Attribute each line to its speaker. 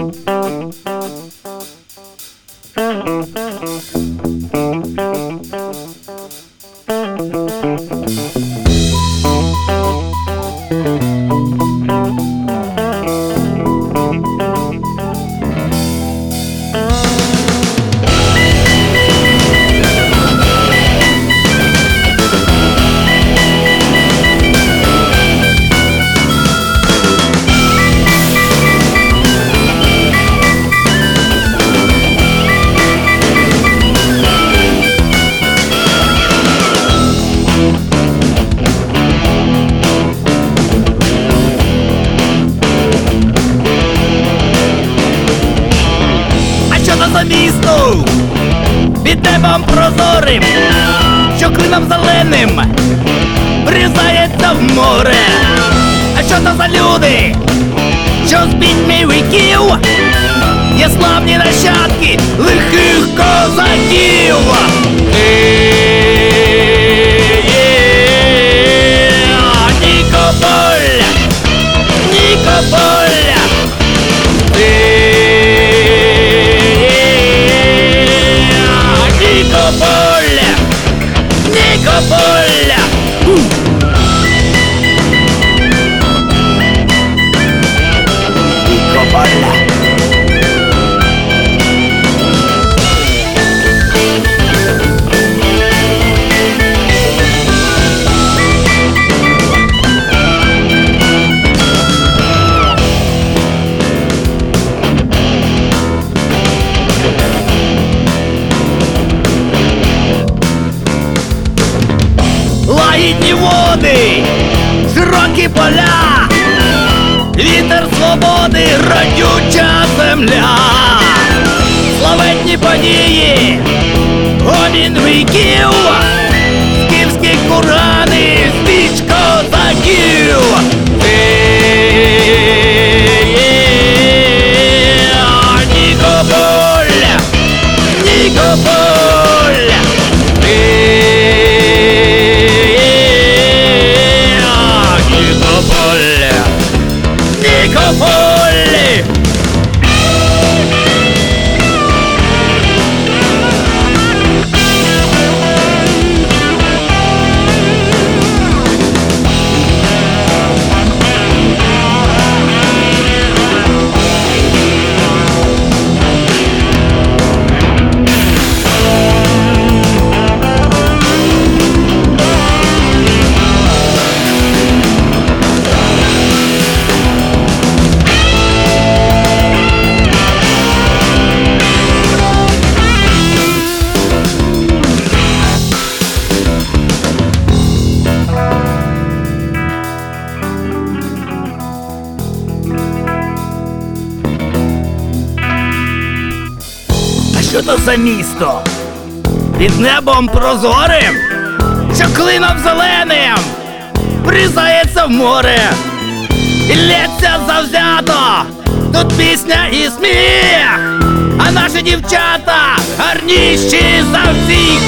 Speaker 1: А місто? Під небом прозорим, що клином зеленим врізається в море. А що це за люди? Що з пітьми віків? Є славні нащадки лихих козаків. Лагідні води, широкі поля, вітер свободи, родюча земля, славетні події, гомін віків, що то за місто? Під небом прозорим, що клином зеленим врізається в море і лється завзято. Тут пісня і сміх, а наші дівчата гарніші за всіх.